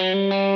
Música